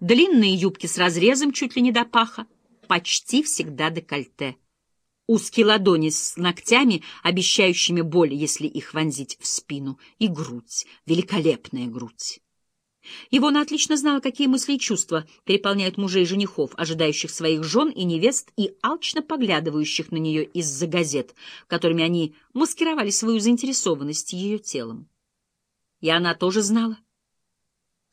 длинные юбки с разрезом чуть ли не до паха, почти всегда декольте. Узкие ладони с ногтями, обещающими боль, если их вонзить в спину, и грудь, великолепная грудь. Ивона отлично знала, какие мысли и чувства переполняют мужей женихов, ожидающих своих жен и невест и алчно поглядывающих на нее из-за газет, которыми они маскировали свою заинтересованность ее телом. И она тоже знала.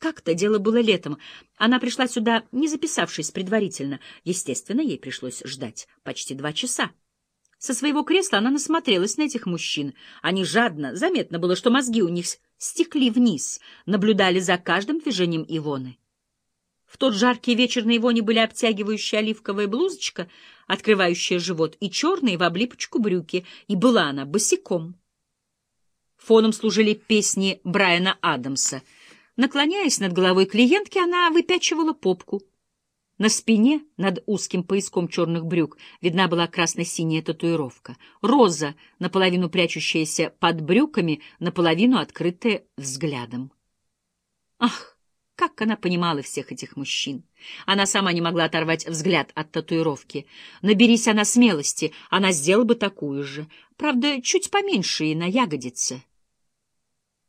Как-то дело было летом. Она пришла сюда, не записавшись предварительно. Естественно, ей пришлось ждать почти два часа. Со своего кресла она насмотрелась на этих мужчин. Они жадно, заметно было, что мозги у них стекли вниз, наблюдали за каждым движением Ивоны. В тот жаркий вечер на Ивоне были обтягивающая оливковая блузочка, открывающая живот, и черные в облипочку брюки, и была она босиком. Фоном служили песни Брайана Адамса. Наклоняясь над головой клиентки, она выпячивала попку — на спине, над узким пояском черных брюк, видна была красно-синяя татуировка. Роза, наполовину прячущаяся под брюками, наполовину открытая взглядом. Ах, как она понимала всех этих мужчин! Она сама не могла оторвать взгляд от татуировки. Наберись она смелости, она сделала бы такую же. Правда, чуть поменьше и на ягодице.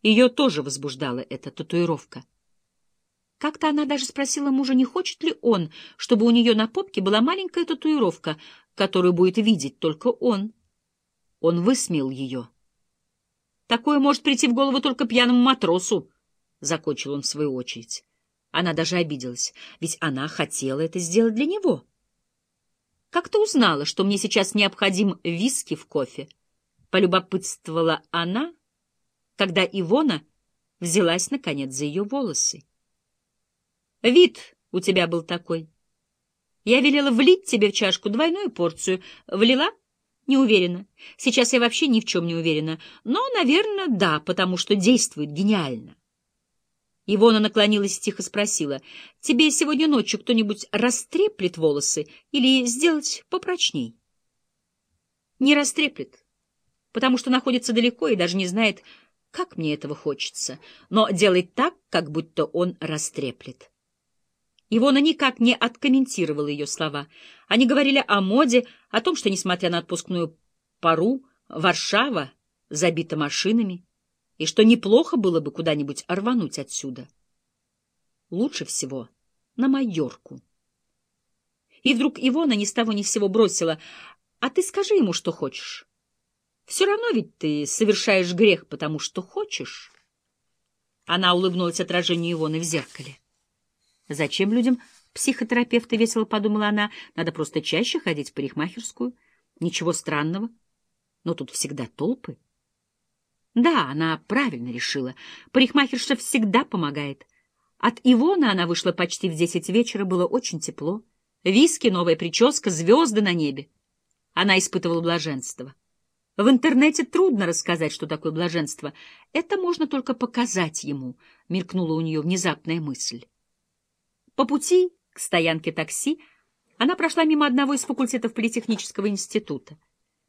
Ее тоже возбуждала эта татуировка. Как-то она даже спросила мужа, не хочет ли он, чтобы у нее на попке была маленькая татуировка, которую будет видеть только он. Он высмеял ее. «Такое может прийти в голову только пьяному матросу», — закончил он в свою очередь. Она даже обиделась, ведь она хотела это сделать для него. «Как ты узнала, что мне сейчас необходим виски в кофе?» — полюбопытствовала она, когда Ивона взялась, наконец, за ее волосы. Вид у тебя был такой. Я велела влить тебе в чашку двойную порцию. Влила? Не уверена. Сейчас я вообще ни в чем не уверена. Но, наверное, да, потому что действует гениально. Ивона наклонилась и тихо спросила. — Тебе сегодня ночью кто-нибудь растреплет волосы или сделать попрочней? — Не растреплет, потому что находится далеко и даже не знает, как мне этого хочется, но делает так, как будто он растреплет. Ивона никак не откомментировала ее слова. Они говорили о моде, о том, что, несмотря на отпускную пару, Варшава забита машинами, и что неплохо было бы куда-нибудь рвануть отсюда. Лучше всего на Майорку. И вдруг Ивона ни с того ни с сего бросила. «А ты скажи ему, что хочешь. Все равно ведь ты совершаешь грех, потому что хочешь». Она улыбнулась отражению Ивоны в зеркале. Зачем людям психотерапевты, весело подумала она, надо просто чаще ходить в парикмахерскую. Ничего странного. Но тут всегда толпы. Да, она правильно решила. Парикмахерша всегда помогает. От Ивона она вышла почти в десять вечера, было очень тепло. Виски, новая прическа, звезды на небе. Она испытывала блаженство. В интернете трудно рассказать, что такое блаженство. Это можно только показать ему, мелькнула у нее внезапная мысль. По пути к стоянке такси она прошла мимо одного из факультетов политехнического института.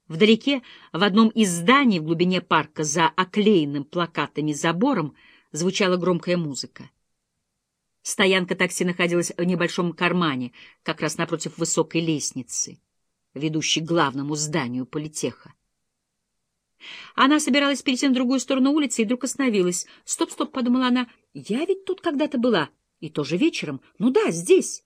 Вдалеке, в одном из зданий в глубине парка, за оклеенным плакатами забором, звучала громкая музыка. Стоянка такси находилась в небольшом кармане, как раз напротив высокой лестницы, ведущей к главному зданию политеха. Она собиралась перейти на другую сторону улицы и вдруг остановилась. «Стоп, стоп», — подумала она, — «я ведь тут когда-то была». И тоже вечером. Ну да, здесь.